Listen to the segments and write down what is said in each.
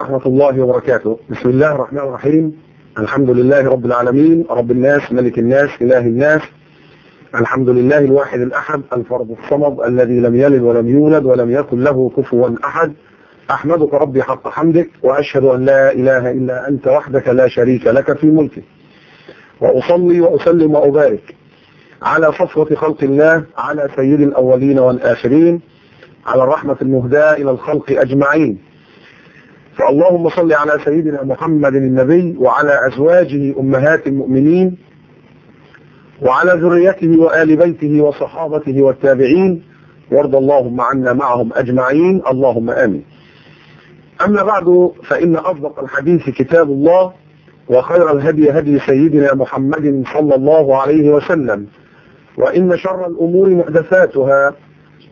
ورحمة الله وبركاته. بسم الله الرحمن الرحيم. الحمد لله رب العالمين رب الناس ملك الناس إله الناس. الحمد لله الواحد الأحد الفرد الصمد الذي لم يلد ولم يولد ولم يكن له كفوا أحد. أحمدك ربي حق حمدك وأشهد أن لا إله إلا أنت وحدك لا شريك لك في ملكك. وأصلي وأسلم وأبارك على صفوة خلق الله على سيد الأولين والآخرين على الرحمة المهداة إلى الخلق أجمعين. فاللهم صل على سيدنا محمد النبي وعلى أزواجه أمهات المؤمنين وعلى ذريته وآل بيته وصحابته والتابعين. وارض اللهم عنا معهم أجمعين. اللهم آمين. أما بعد فإن أصدق الحديث كتاب الله وخير الهدي هدي سيدنا محمد صلى الله عليه وسلم وإن شر الأمور محدثاتها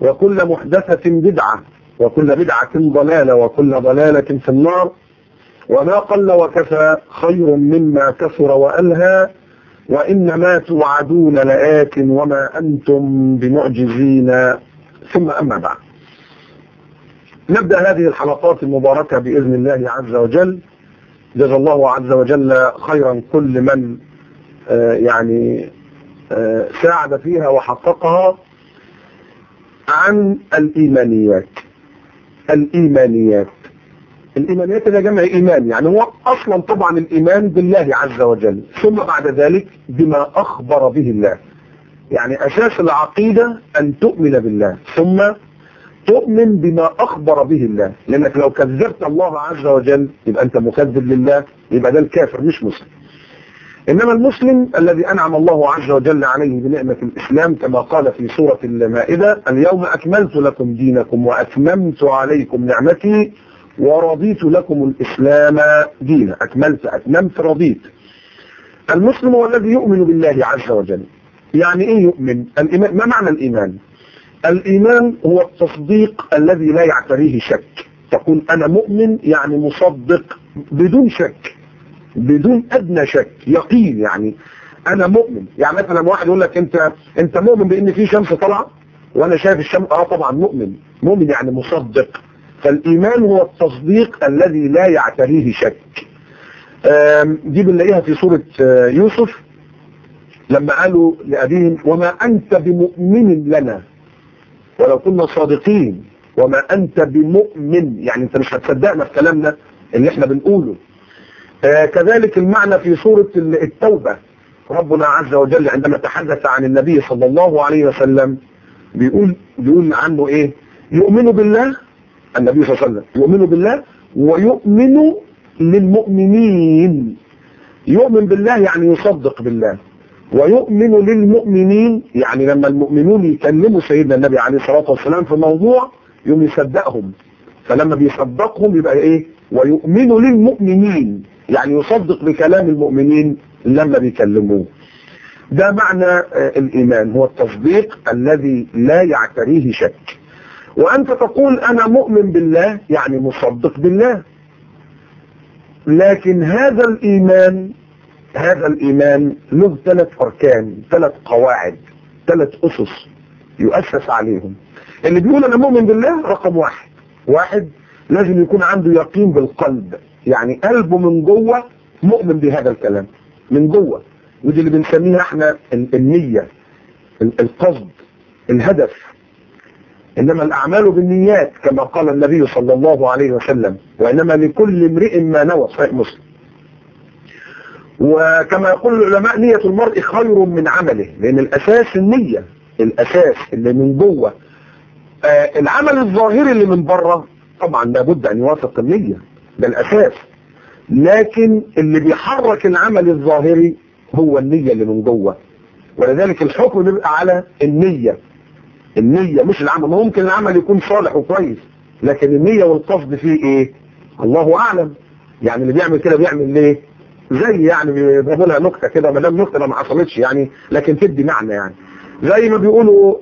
وكل محدثة بدعة. وكل بدعة ضلالة وكل ضلالة في النار. وما قل وكفى خير مما كثر وألهى. وإنما توعدون لآت وما أنتم بمعجزين. ثم أما بعد. نبدأ هذه الحلقات المباركة بإذن الله عز وجل. جزا الله عز وجل خيرا كل من آه يعني آه ساعد فيها وحققها عن الإيمانيات. الإيمانيات. الإيمانيات ده جمع إيمان يعني هو أصلا طبعا الإيمان بالله عز وجل ثم بعد ذلك بما أخبر به الله. يعني أساس العقيدة أن تؤمن بالله ثم تؤمن بما أخبر به الله. لأنك لو كذبت الله عز وجل يبقى أنت مكذب لله يبقى ده الكافر مش مسلم. إنما المسلم الذي أنعم الله عز وجل عليه بنعمة الإسلام كما قال في سورة المائدة اليوم أكملت لكم دينكم وأتممت عليكم نعمتي ورضيت لكم الإسلام دينا. أكملت أتممت رضيت. المسلم هو الذي يؤمن بالله عز وجل. يعني إيه يؤمن؟ الإيمان ما معنى الإيمان؟ الإيمان هو التصديق الذي لا يعتريه شك. تقول أنا مؤمن يعني مصدق بدون شك. بدون أدنى شك يقين يعني. أنا مؤمن. يعني مثلا واحد يقول لك أنت أنت مؤمن بأن في شمس طالعة؟ وأنا شايف الشمس آه طبعا مؤمن. مؤمن يعني مصدق. فالإيمان هو التصديق الذي لا يعتريه شك. دي بنلاقيها في سورة يوسف. لما قالوا لأبيهم وما أنت بمؤمن لنا؟ ولو كنا صادقين. وما أنت بمؤمن. يعني أنت مش هتصدقنا في كلامنا اللي إحنا بنقوله. آه كذلك المعنى في سورة التوبة. ربنا عز وجل عندما تحدث عن النبي صلى الله عليه وسلم بيقول بيقول عنه إيه؟ يؤمن بالله النبي صلى الله عليه وسلم يؤمن بالله ويؤمن للمؤمنين. يؤمن بالله يعني يصدق بالله ويؤمن للمؤمنين يعني لما المؤمنون يكلموا سيدنا النبي عليه الصلاة والسلام في موضوع يوم يصدقهم. فلما بيصدقهم يبقى إيه؟ ويؤمن للمؤمنين. يعني يصدق بكلام المؤمنين لما بيكلموه. ده معنى الإيمان هو التصديق الذي لا يعتريه شك. وأنت تقول أنا مؤمن بالله يعني مصدق بالله. لكن هذا الإيمان هذا الإيمان له ثلاث أركان ثلاث قواعد ثلاث أسس يؤسس عليهم. اللي بيقول أنا مؤمن بالله رقم واحد. واحد لازم يكون عنده يقين بالقلب. يعني قلبه من جوه مؤمن بهذا الكلام. من جوه. ودي اللي بنسميها إحنا النية القصد الهدف. إنما الأعمال بالنيات كما قال النبي صلى الله عليه وسلم وإنما لكل امرئ ما نوى صحيح مسلم. وكما يقول العلماء نية المرء خير من عمله لأن الأساس النية الأساس اللي من جوه. آه العمل الظاهري اللي من بره طبعا لابد أن يوافق النية. ده الأساس. لكن اللي بيحرك العمل الظاهري هو النية اللي من جوه. ولذلك الحكم بيبقى على النية. النية مش العمل. ممكن العمل يكون صالح وكويس لكن النية والقصد فيه إيه؟ الله أعلم. يعني اللي بيعمل كده بيعمل ليه؟ زي يعني بيقول لها نكتة كده ما دام نكتة ما حصلتش يعني لكن تدي معنى يعني. زي ما بيقولوا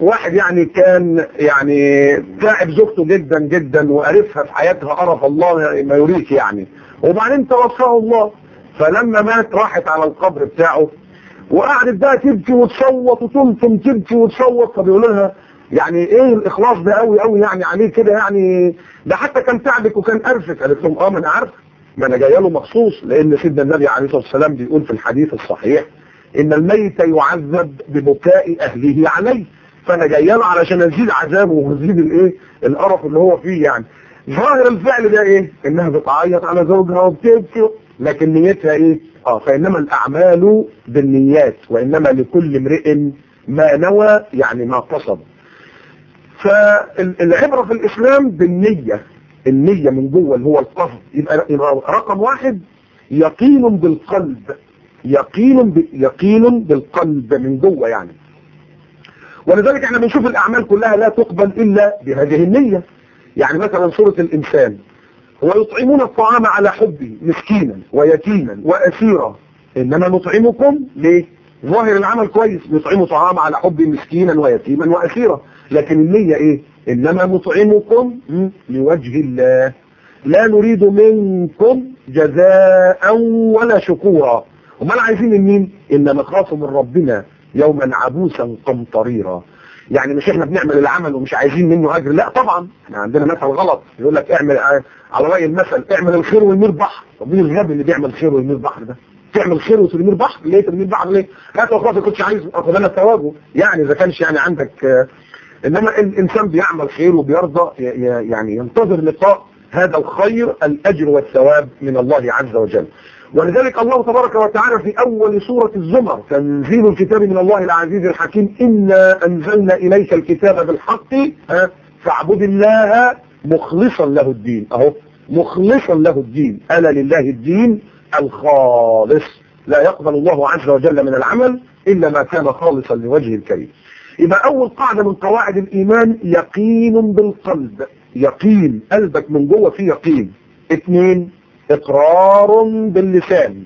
واحد يعني كان يعني تعب زوجته جدا جدا وقرفها في حياتها قرف الله ما يريك يعني. وبعدين توفاه الله. فلما مات راحت على القبر بتاعه وقعدت بقى تبكي وتصوت وتلطم تبكي وتصوت. فبيقول لها يعني إيه الإخلاص ده قوي قوي يعني عليه كده يعني؟ ده حتى كان تعبك وكان قرفك. قالت لهم آه ما أنا عارف. ما أنا جاية له مخصوص لأن سيدنا النبي عليه الصلاة والسلام بيقول في الحديث الصحيح إن الميت يعذب ببكاء أهله عليه. فأنا جاية له علشان أزيد عذابه وأزيد الإيه؟ القرف اللي هو فيه يعني. ظاهر الفعل ده إيه؟ إنها بتعيط على زوجها وبتبكي لكن نيتها إيه؟ آه فإنما الأعمال بالنيات وإنما لكل امرئ ما نوى يعني ما قصد. فالعبرة في الإسلام بالنية. النية من جوه اللي هو القصد. يبقى رقم واحد يقين بالقلب. يقين. يقين بالقلب من جوه يعني. ولذلك إحنا بنشوف الأعمال كلها لا تقبل إلا بهذه النية. يعني مثلا سورة الإنسان ويطعمون الطعام على حبه مسكينا ويتيما وأسيرا. إنما نطعمكم ليه ظاهر العمل كويس نطعموا طعام على حب مسكينا ويتيما وأسيرا. لكن النية إيه؟ إنما نطعمكم لوجه الله. لا نريد منكم جزاء ولا شكورا. وما عايزين من مين انما خافوا من ربنا يوما عبوسا قمطريرا. يعني مش إحنا بنعمل العمل ومش عايزين منه أجر. لا طبعا. إحنا عندنا مثل غلط يقول لك اعمل على رأي المثل اعمل الخير والمير بحر. طب مين الغبي اللي بيعمل خير والمير بحر ده؟ تعمل خير وترمير بحر؟ ليه ترمير بحر؟ ليه؟ هات خاطر كنتش عايز اخد أنا ثوابه يعني إذا كانش يعني عندك آه إنما الانسان بيعمل خير وبيرضى يعني ينتظر لقاء هذا الخير الأجر والثواب من الله عز وجل. ولذلك الله تبارك وتعالى في أول سورة الزمر تنزيل الكتاب من الله العزيز الحكيم انا انزلنا اليك الكتاب بالحق فاعبد الله مخلصا له الدين أهو مخلصا له الدين الا لله الدين الخالص لا يقبل الله عز وجل من العمل إلا ما كان خالصا لوجه الكريم. يبقى أول قاعدة من قواعد الإيمان يقين بالقلب يقين قلبك من جوه فيه يقين. اثنين إقرار باللسان.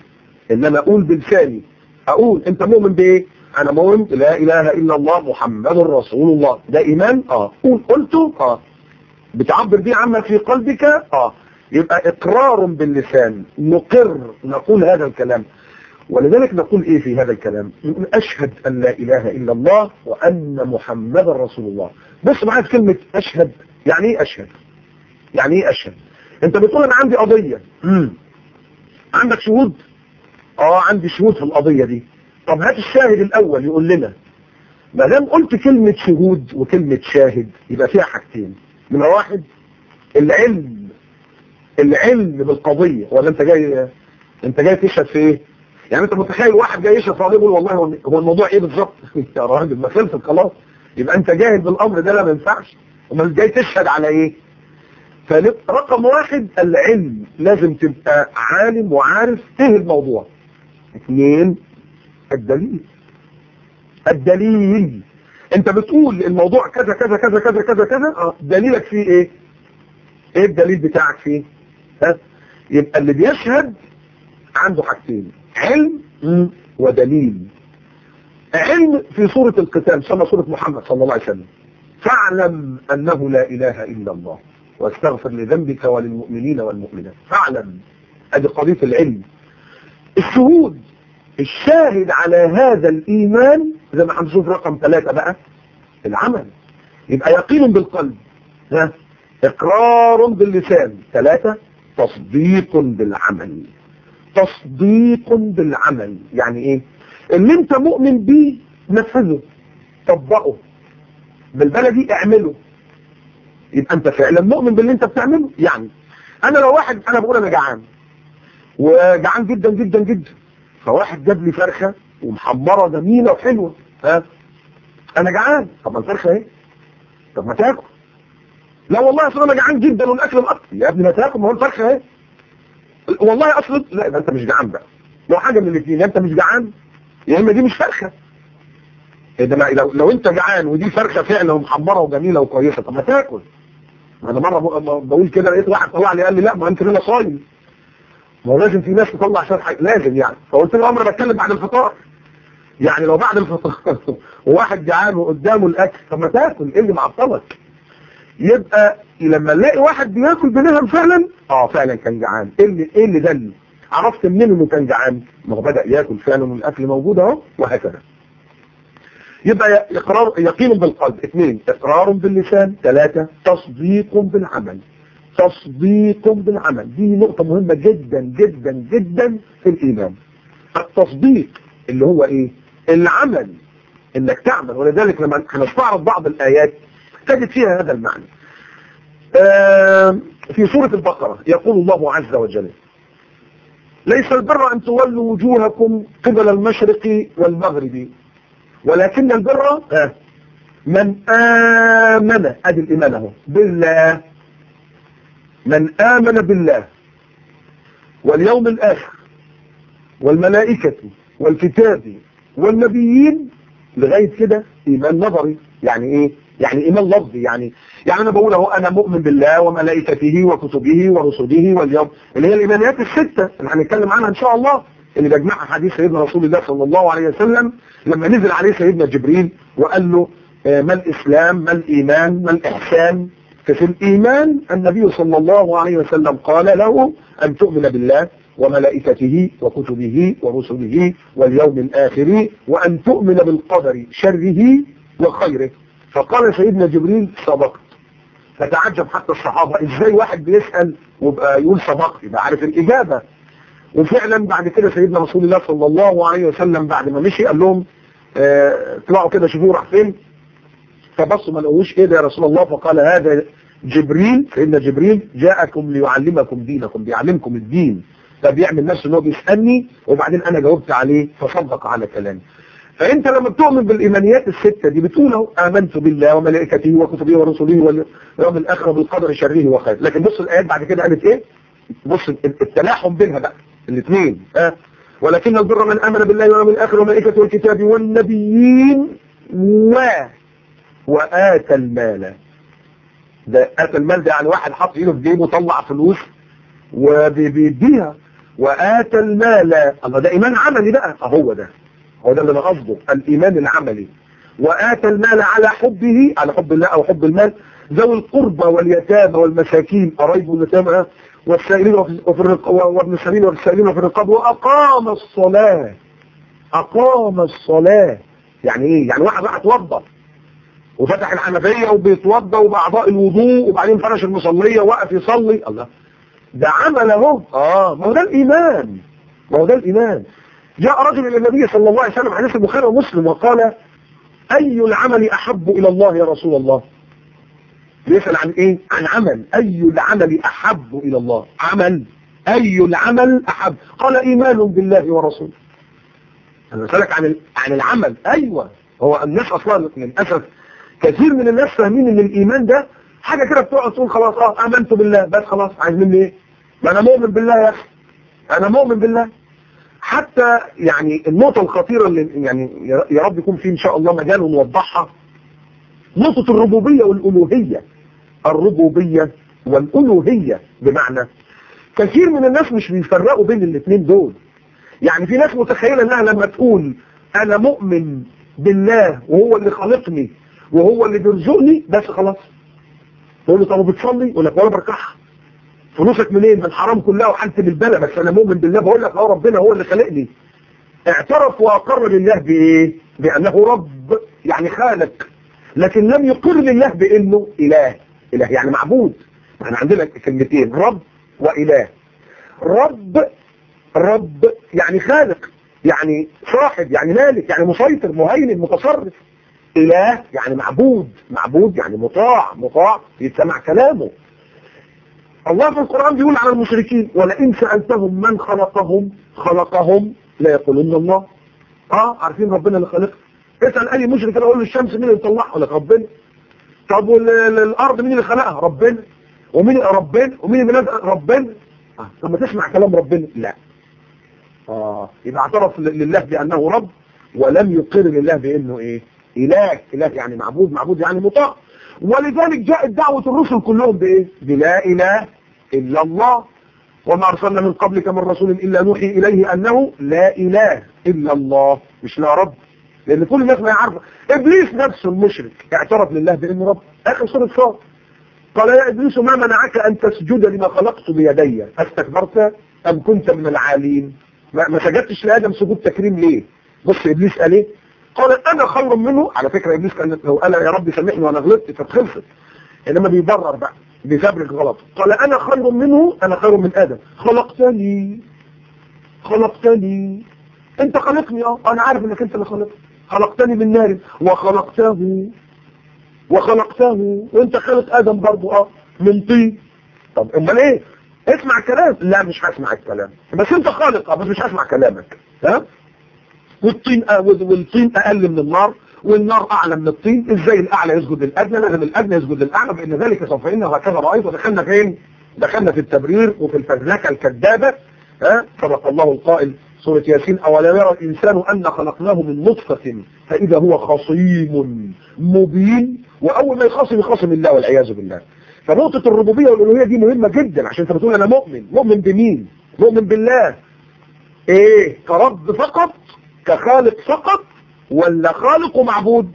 ان أنا أقول بلساني أقول أنت مؤمن بإيه؟ أنا مؤمن لا إله إلا الله محمد رسول الله. ده إيمان؟ آه. قول قلته؟ آه. بتعبر بيه عما في قلبك؟ آه. يبقى إقرار باللسان. نقر نقول هذا الكلام. ولذلك نقول إيه في هذا الكلام؟ نقول أشهد أن لا إله إلا الله وأن محمد رسول الله. بص معايا كلمة أشهد. يعني إيه أشهد؟ يعني إيه أشهد؟ انت بتقول أنا عندي قضية. مم. عندك شهود؟ آه عندي شهود في القضية دي. طب هات الشاهد الأول يقول لنا. ما دام قلت كلمة شهود وكلمة شاهد يبقى فيها حاجتين. من واحد العلم. العلم بالقضية. ولا انت جاي انت جاي تشهد في إيه؟ يعني انت متخيل واحد جاي يشهد صلاه يقول والله هو الموضوع إيه بالظبط؟ يا راجل ما خلصت خلاص. يبقى انت جاهل بالأمر ده لا ما ينفعش. امال جاي تشهد على إيه؟ فرقم واحد العلم. لازم تبقى عالم وعارف إيه الموضوع. اثنين الدليل. الدليل. انت بتقول الموضوع كذا كذا كذا كذا كذا كذا. آه دليلك فيه إيه؟ إيه الدليل بتاعك فيه؟ ها؟ يبقى اللي بيشهد عنده حاجتين. علم ودليل. علم في سورة القتال سمى سورة محمد صلى الله عليه وسلم. فاعلم أنه لا إله إلا الله. واستغفر لذنبك وللمؤمنين والمؤمنات. فاعلم ادي قضية العلم. الشهود. الشاهد على هذا الإيمان زي ما هنشوف رقم ثلاثة بقى العمل. يبقى يقين بالقلب. ها؟ إقرار باللسان. ثلاثة. تصديق بالعمل. تصديق بالعمل. يعني إيه؟ اللي أنت مؤمن بيه نفذه. طبقه. بالبلدي اعمله. يبقى أنت فعلا مؤمن باللي أنت بتعمله يعني. أنا لو واحد أنا بقول أنا جعان. وجعان جدا جدا جدا. فواحد جاب لي فرخة ومحمرة جميلة وحلوة ها. أنا جعان. طب ما الفرخة إيه؟ طب ما تاكل. لا والله أصل أنا جعان جدا والأكل مقطع. يا ابني ما تاكل ما هو الفرخة إيه؟ والله أصلا لا يبقى أنت مش جعان بقى. لو حاجة من الاثنين يا أنت مش جعان يا إما دي مش فرخة. ده لو, لو أنت جعان ودي فرخة فعلا ومحمرة وجميلة وكويسة طب ما تاكل. أنا مرة بقول كده لقيت واحد طلع لي قال لي لا ما انت هنا صايم. ما هو لازم في ناس تطلع شرح لازم يعني. فقلت له أمر بتكلم بعد الفطار. يعني لو بعد الفطار وواحد جعان وقدامه الأكل طب ما تاكل إيه اللي معطلك؟ يبقى لما نلاقي واحد بياكل بنهم فعلا آه فعلا كان جعان. إيه اللي إيه اللي دل؟ عرفت منين إنه كان جعان؟ ما هو بدأ ياكل فعلا والأكل موجود أهو وهكذا. يبقى إقرار يقين بالقلب. اثنين إقرار باللسان. ثلاثة تصديق بالعمل. تصديق بالعمل. دي نقطة مهمة جدا جدا جدا في الإيمان. التصديق اللي هو إيه؟ العمل. إنك تعمل. ولذلك لما هنستعرض بعض الآيات تجد فيها هذا المعنى. في سورة البقرة يقول الله عز وجل ليس البر أن تولوا وجوهكم قبل المشرق والمغرب ولكن البر من آمن أدي الإيمان اهو بالله. من آمن بالله واليوم الآخر والملائكة والكتاب والنبيين لغاية كده إيمان نظري. يعني إيه؟ يعني إيمان لفظي. يعني يعني أنا بقول أهو أنا مؤمن بالله وملائكته وكتبه ورسله واليوم اللي هي الإيمانيات الستة اللي هنتكلم عنها إن شاء الله. اللي بيجمعها حديث سيدنا رسول الله صلى الله عليه وسلم لما نزل عليه سيدنا جبريل وقال له ما الإسلام ما الإيمان ما الإحسان؟ ففي الإيمان النبي صلى الله عليه وسلم قال له أن تؤمن بالله وملائكته وكتبه ورسله واليوم الآخر وأن تؤمن بالقدر شره وخيره. فقال سيدنا جبريل صدقت. فتعجب حتى الصحابة إزاي واحد بيسأل ويبقى يقول صدقت؟ يبقى عارف الإجابة. وفعلا بعد كده سيدنا رسول الله صلى الله عليه وسلم بعد ما مشي قال لهم آه طلعوا كده شوفوه راح فين؟ فبصوا ما لقوش إيه ده يا رسول الله؟ فقال هذا جبريل سيدنا جبريل جاءكم ليعلمكم دينكم بيعلمكم الدين. فبيعمل نفسه إن هو بيسألني وبعدين أنا جاوبت عليه فصدق على كلامي. فأنت لما بتؤمن بالإيمانيات الستة دي بتقول أهو آمنت بالله وملائكته وكتبه ورسله واليوم الآخر بالقدر شره وخير. لكن بص الآيات بعد كده قالت إيه؟ بص التلاحم بينها بقى. الاثنين ها؟ ولكن البر من آمن بالله واليوم الآخر والملائكة والكتاب والنبيين و وآتى المال. ده آتى المال ده يعني واحد حط إيده في جيبه وطلع فلوس وبيديها. وآتى المال. الله ده إيمان عملي بقى. اهو ده. هو ده اللي أنا قصده. الإيمان العملي. وآتى المال على حبه على حب الله أو حب المال ذوي القربى واليتامى والمساكين. قرايب اليتامى والسائلين وفي الرقاب وابن السبيل وفي السائلين وفي الرقاب وأقام الصلاة. أقام الصلاة. يعني إيه؟ يعني واحد راح اتوضى وفتح الحنفية وبيتوضى وبأعضاء الوضوء وبعدين فرش المصلية وقف يصلي. الله. ده عمل أهو. آه ما هو ده الإيمان. ما هو ده الإيمان. جاء رجل إلى النبي صلى الله عليه وسلم حديث البخاري ومسلم وقال أي العمل أحب إلى الله يا رسول الله؟ بيسأل عن إيه؟ عن عمل. أي العمل أحب إلى الله؟ عمل. أي العمل أحب؟ قال إيمان بالله ورسوله. أنا بسألك عن عن العمل. أيوه. هو الناس أصلا للأسف كثير من الناس فاهمين إن الإيمان ده حاجة كده بتقعد تقول خلاص آه آمنت بالله بس خلاص عايز مني إيه؟ ما أنا مؤمن بالله يا أخي. أنا مؤمن بالله. حتى يعني النقطة الخطيرة اللي يعني يا رب يكون في إن شاء الله مجال ونوضحها. نقطة الربوبية والألوهية. الربوبية والألوهية. بمعنى كثير من الناس مش بيفرقوا بين الاثنين دول. يعني في ناس متخيلة إنها لما تقول أنا مؤمن بالله وهو اللي خلقني وهو اللي بيرزقني بس خلاص. تقول له طب بتصلي يقول لك وأنا بركعها فلوسك منين؟ من الحرام كلها وحالتي بالبلا بس أنا مؤمن بالله بقول لك آه ربنا هو اللي خلقني. اعترف وأقر لله بإيه؟ بأنه رب يعني خالق لكن لم يقر لله بإنه إله. إله. يعني معبود. إحنا عندنا كلمتين رب وإله. رب رب يعني خالق يعني صاحب يعني مالك يعني مسيطر مهيمن متصرف. إله يعني معبود معبود يعني مطاع مطاع يتسمع كلامه. الله في القرآن بيقول على المشركين ولئن سألتهم من خلقهم خلقهم لا يقولون الله. آه عارفين ربنا اللي خلقه؟ اسأل أي مشرك أنا أقول له الشمس مين اللي طلعها. لك ربنا طب والارض مين اللي خلقها؟ ربنا. ومين ربنا؟ ومين اللي ربنا. آه. لما تسمع كلام ربنا. لا. آه يبقى اعترف لله بأنه رب ولم يقر لله بأنه إيه؟ إله. إله يعني معبود. معبود يعني مطاع. ولذلك جاءت دعوة الرسل كلهم بإيه؟ بلا إله إلا الله. وما أرسلنا من قبلك من رسول إلا نوحي إليه أنه لا إله إلا الله. مش لا رب. لأن كل الناس ما يعرف إبليس نفسه المشرك اعترف لله بانه رب آخر سورة صاد. قال يا إبليس ما منعك أن تسجد لما خلقت بيدي؟ أستكبرت أم كنت من العالين؟ ما, ما سجدتش لآدم سجود تكريم ليه؟ بص إبليس قال إيه؟ قال أنا خير منه. على فكرة إبليس كان لو قال يا رب سامحني وأنا غلطت فاتخلصت إنما بيبرر بقى بيفبرك غلط. قال أنا خير منه أنا خير من آدم. خلقتني. خلقتني. أنت خلقني أه؟ أنا عارف إنك أنت اللي خلقتني خلقتني من نار. وخلقته وخلقته. وانت خلق آدم برضو آه من طين. طب أمال إيه؟ اسمع الكلام لا مش هسمع الكلام. بس أنت خالق آه بس مش هسمع كلامك. ها؟ والطين آه والطين أقل من النار. والنار أعلى من الطين. إزاي الأعلى يسجد للأدنى؟ لازم الأدنى يسجد للأعلى بان ذلك سوف ان وهكذا رأيت. ودخلنا فين؟ دخلنا في التبرير وفي الفزلكة الكذابة ها؟ صدق الله القائل. سورة ياسين أولا يرى الإنسان أن خلقناه من نطفة فإذا هو خصيم مبين وأول ما يخاصم يخاصم الله والعياذ بالله. فنقطة الربوبية والألوهية دي مهمة جدا عشان انت بتقول أنا مؤمن مؤمن بمين؟ مؤمن بالله. إيه كرب فقط كخالق فقط ولا خالق ومعبود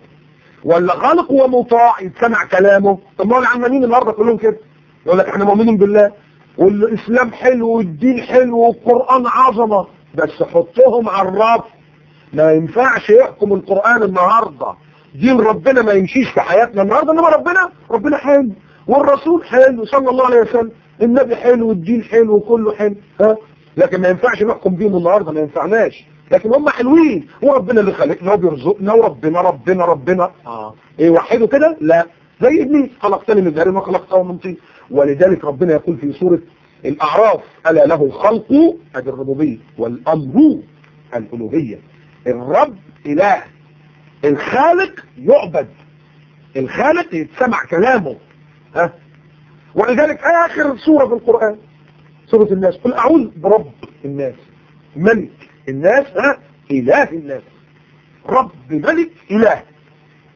ولا خالق ومطاع؟ يتسمع كلامه. طب ما العمانيين النهارده كلهم كده؟ يقول لك إحنا مؤمنين بالله. والإسلام حلو والدين حلو والقرآن عظمة. بس حطهم على الرف. ما ينفعش يحكم القرآن النهارده. دين ربنا ما يمشيش في حياتنا النهارده إنما ربنا ربنا حلو. والرسول حلو صلى الله عليه وسلم. النبي حلو والدين حلو وكله حلو. ها؟ لكن ما ينفعش نحكم بيهم النهارده ما ينفعناش. لكن هم حلوين. وربنا اللي خلقنا وبيرزقنا وربنا ربنا ربنا. آه. إيه وحدوا كده؟ لا. زي ابليس خلقتني من ذهب وخلقته من طين. ولذلك ربنا يقول في سورة الأعراف ألا له الخلق هذه الربوبية والأمر الألوهية. الرب إله. الخالق يعبد. الخالق يتسمع كلامه. ها؟ ولذلك آخر سورة في القرآن سورة الناس. قل أعوذ برب الناس. ملك الناس ها؟ إله الناس. رب ملك إله.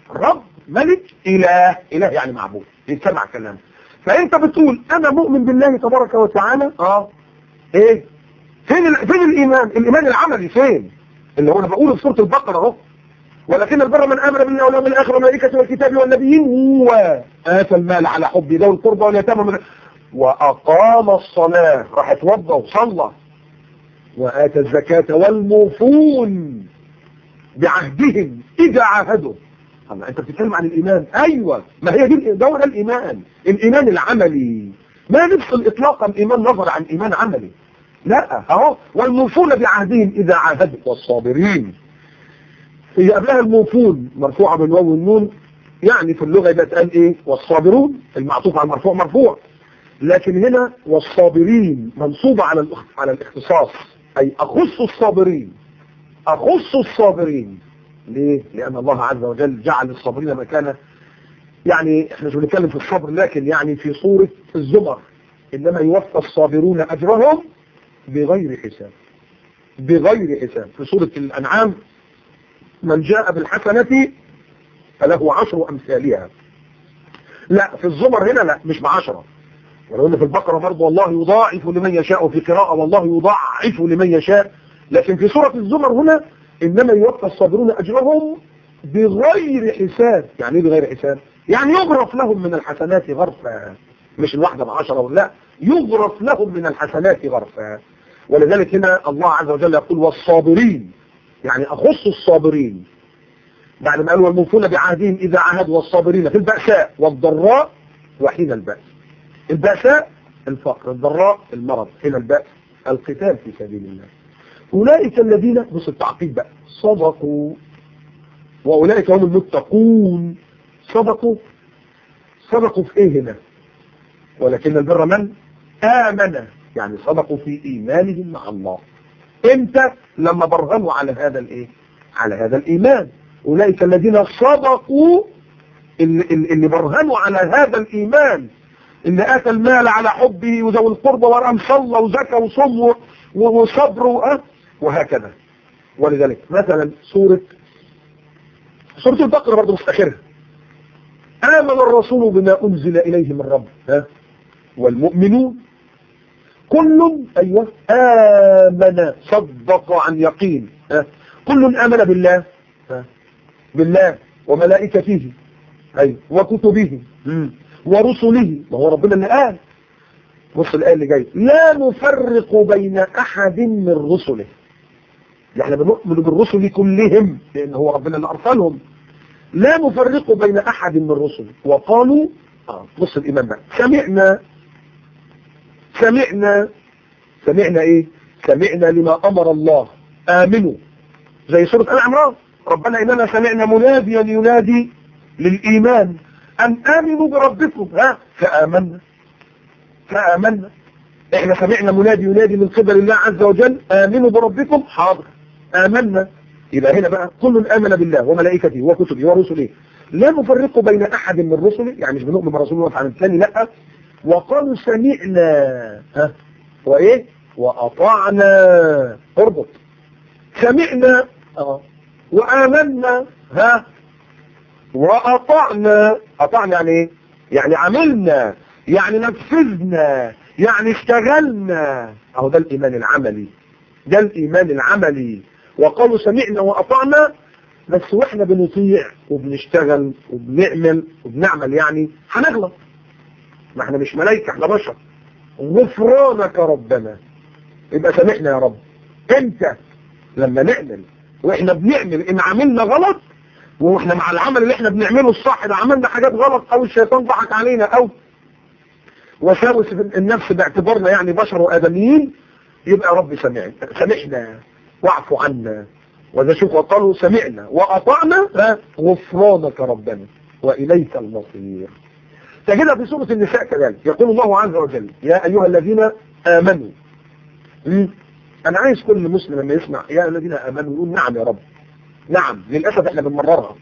رب ملك إله. إله يعني معبود. يتسمع كلامه. فأنت بتقول أنا مؤمن بالله تبارك وتعالى؟ آه. إيه؟ فين ال... فين الإيمان؟ الإيمان العملي فين؟ اللي هو أنا بقوله في سورة البقرة أهو. ولكن البر من آمن بالله واليوم الآخر والملائكة والكتاب والنبيين وآتى المال على حب ذوي القربى واليتامى من... وأقام الصلاة راح اتوضى وصلى. وآتى الزكاة والموفون بعهدهم إذا عاهدوا. الله أنت بتتكلم عن الإيمان. أيوة. ما هي دي ده الإيمان. الإيمان العملي. ما نفصل إطلاقا إيمان نظر عن إيمان عملي. لا. أهو. والموفون بعهدهم إذا عاهدوا. والصابرين. هي قبلها الموفون. مرفوعة بالواو والنون. يعني في اللغة يبقى تقال إيه؟ والصابرون. المعطوف على المرفوع مرفوع. لكن هنا والصابرين منصوبة على على الاختصاص. أي أخص الصابرين. أخص الصابرين. ليه؟ لأن الله عز وجل جعل الصابرين مكانه يعني إحنا مش بنتكلم في الصبر لكن يعني في صورة الزمر. إنما يوفى الصابرون أجرهم بغير حساب. بغير حساب. في سورة الأنعام من جاء بالحسنة فله عشر أمثالها. لا في الزمر هنا لا مش بعشرة. ولو في البقرة برضه والله يضاعف لمن يشاء وفي قراءة والله يضاعف لمن يشاء. لكن في سورة الزمر هنا إنما يوفى الصابرون أجرهم بغير حساب. يعني إيه بغير حساب؟ يعني يغرف لهم من الحسنات غرفا. مش الواحدة بعشرة لا؟ يغرف لهم من الحسنات غرفا. ولذلك هنا الله عز وجل يقول والصابرين يعني أخص الصابرين. بعد ما قالوا والموفون بعهدهم إذا عاهدوا والصابرين في البأساء والضراء وحين البأس. البأساء الفقر الضراء المرض حين البأس. القتال في سبيل الله. أولئك الذين بص التعقيد بقى صدقوا وأولئك هم المتقون. صدقوا. صدقوا في إيه هنا؟ ولكن البر من؟ آمن. يعني صدقوا في إيمانهم مع الله. إمتى؟ لما برهنوا على هذا الإيه؟ على هذا الإيمان. أولئك الذين صدقوا اللي, اللي برهنوا على هذا الإيمان. اللي آتى المال على حبه وذوي القربى ورأم صلى وزكى وصم وصبر أه؟ وهكذا. ولذلك مثلا سورة سورة البقرة برضه مستخرها آمن الرسول بما أنزل إليه من رب. ها؟ والمؤمنون كل أيوة. آمن صدق عن يقين. ها؟ كل آمن بالله. ها؟ بالله وملائكته. أيوة وكتبه. ورسله. ما هو ربنا اللي قال. بص الآية اللي جاي لا نفرق بين أحد من رسله. إحنا بنؤمن بالرسل كلهم لأن هو ربنا اللي أرسلهم. لا نفرق بين أحد من الرسل. وقالوا آه بص الايمان بقى سمعنا. سمعنا. سمعنا إيه؟ سمعنا لما أمر الله. آمنوا. زي سورة آل عمران. ربنا إننا سمعنا مناديا ينادي للإيمان. أن آمنوا بربكم. ها؟ فآمنا. فآمنا. إحنا سمعنا منادي ينادي من قبل الله عز وجل. آمنوا بربكم. حاضر. آمنا. يبقى هنا بقى. كل آمن بالله وملائكته وكتبه ورسله. لا نفرق بين أحد من رسله. يعني مش بنؤمن برسول الله عن الثاني لا. وقالوا سمعنا. ها؟ وإيه؟ وأطعنا. اربط. سمعنا. آه. وآمنا. ها؟ وأطعنا. أطعنا يعني إيه؟ يعني عملنا. يعني نفذنا. يعني اشتغلنا. أهو ده الإيمان العملي. ده الإيمان العملي. وقالوا سمعنا وأطعنا بس وإحنا بنطيع وبنشتغل وبنعمل وبنعمل يعني هنغلط. ما إحنا مش ملايكة إحنا بشر. غفرانك ربنا. يبقى سامحنا يا رب. أنت لما نعمل وإحنا بنعمل إن عملنا غلط وإحنا مع العمل اللي إحنا بنعمله الصح ده عملنا حاجات غلط أو الشيطان ضحك علينا أو وساوس النفس باعتبارنا يعني بشر وآدميين يبقى رب سمعنا. سمعنا. واعف عنا. وذا شوف وقالوا سمعنا وأطعنا غفرانك ربنا وإليك المصير. تجدها في سورة النساء كذلك. يقول الله عز وجل يا أيها الذين آمنوا. أنا عايز كل مسلم لما يسمع يا الذين آمنوا يقول نعم يا رب. نعم للأسف إحنا بنمررها.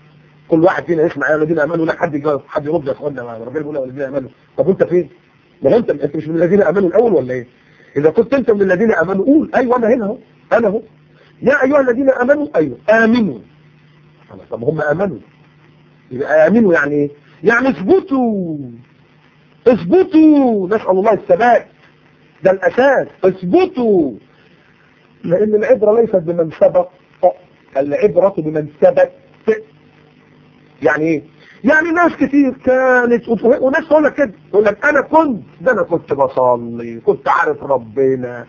كل واحد فينا يسمع يا الذين آمنوا لا حد يجاوب حد يرد يا اخوانا ربنا بيقول يا الذين آمنوا. طب انت فين؟ ما انت أنت مش من الذين آمنوا الأول ولا إيه؟ إذا كنت أنت من الذين آمنوا قول أيوه أنا هنا أهو. أنا أهو. يا أيها الذين آمنوا أيوه آمنوا. طب هم آمنوا. يبقى آمنوا يعني إيه؟ يعني اثبتوا. اثبتوا. نسأل الله الثبات. ده الأساس. اثبتوا. لأن العبرة ليست بمن سبق. العبرة بمن ثبت. يعني إيه؟ يعني ناس كتير كانت وناس تقول لك كده تقول لك أنا كنت ده أنا كنت بصلي كنت عارف ربنا.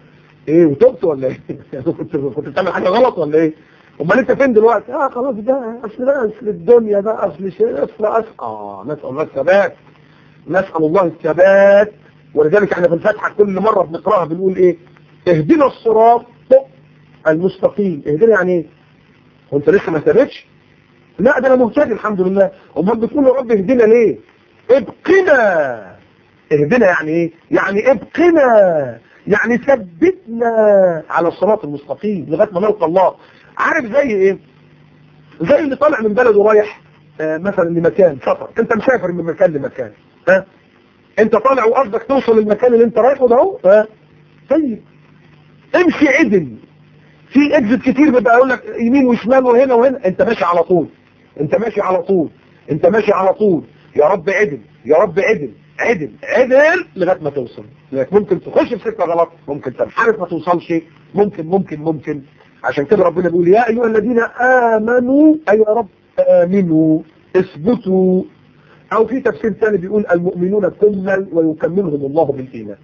إيه وتبت ولا إيه؟ كنت كنت بتعمل حاجة غلط ولا إيه؟ أمال أنت فين دلوقتي؟ آه خلاص ده أصل ده أصل الدنيا ده أصل شيء اصل اصل آه نسأل الله الثبات. نسأل الله الثبات. ولذلك إحنا في الفاتحه كل مرة بنقرأها بنقول إيه؟ اهدنا الصراط المستقيم. اهدنا يعني إيه وانت لسه ما ثبتش؟ لا ده أنا مهتدي الحمد لله. أمال بتقول يا رب اهدنا ليه؟ ابقنا. اهدنا يعني إيه؟ يعني ابقنا. يعني ثبتنا على الصراط المستقيم لغاية ما نلقى الله. عارف زي إيه؟ زي اللي طالع من بلده رايح آه مثلا لمكان سفر. أنت مسافر من مكان لمكان ها؟ أنت طالع وقصدك توصل للمكان اللي أنت رايحه ده أهو ها؟ طيب. امشي عدل في اكزت كتير بيبقى يقول لك يمين وشمال وهنا وهنا. أنت ماشي على طول. أنت ماشي على طول. أنت ماشي على طول. يا رب عدل يا رب عدل عدل عدل لغاية ما توصل. لك ممكن تخش في سكه غلط ممكن تنحرف ما توصلش. ممكن ممكن ممكن. عشان كده ربنا بيقول يا أيها الذين آمنوا ايها يا رب آمنوا اثبتوا. أو في تفسير ثاني بيقول المؤمنون كمل ويكملهم الله بالإيمان.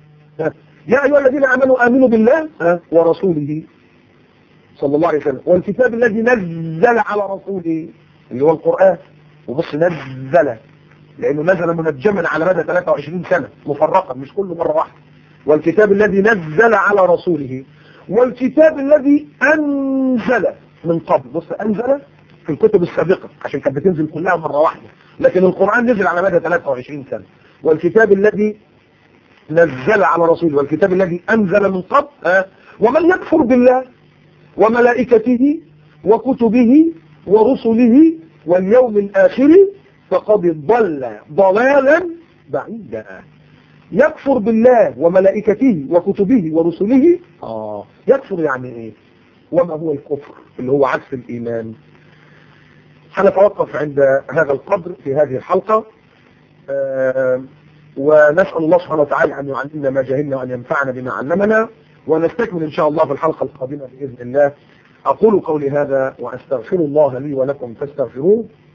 يا أيها الذين آمنوا آمنوا بالله ورسوله. صلى الله عليه وسلم. والكتاب الذي نزل على رسوله. اللي هو القرآن. وبص نزل. لأنه نزل منجما على مدى 23 سنة مفرقا مش كل مرة واحدة. والكتاب الذي نزل على رسوله والكتاب الذي أنزل من قبل. بص أنزل في الكتب السابقة عشان كانت بتنزل كلها مرة واحدة. لكن القرآن نزل على مدى 23 سنة. والكتاب الذي نزل على رسوله والكتاب الذي أنزل من قبل أه ومن يكفر بالله وملائكته وكتبه ورسله واليوم الآخر فقد ضل ضلالا بعيدا. يكفر بالله وملائكته وكتبه ورسله. آه. يكفر يعني إيه؟ وما هو الكفر؟ اللي هو عكس الإيمان. هنتوقف عند هذا القدر في هذه الحلقة. آه ونسأل الله سبحانه وتعالى أن يعلمنا ما جهلنا وأن ينفعنا بما علمنا. ونستكمل إن شاء الله في الحلقة القادمة بإذن الله. أقول قولي هذا وأستغفر الله لي ولكم فاستغفروه.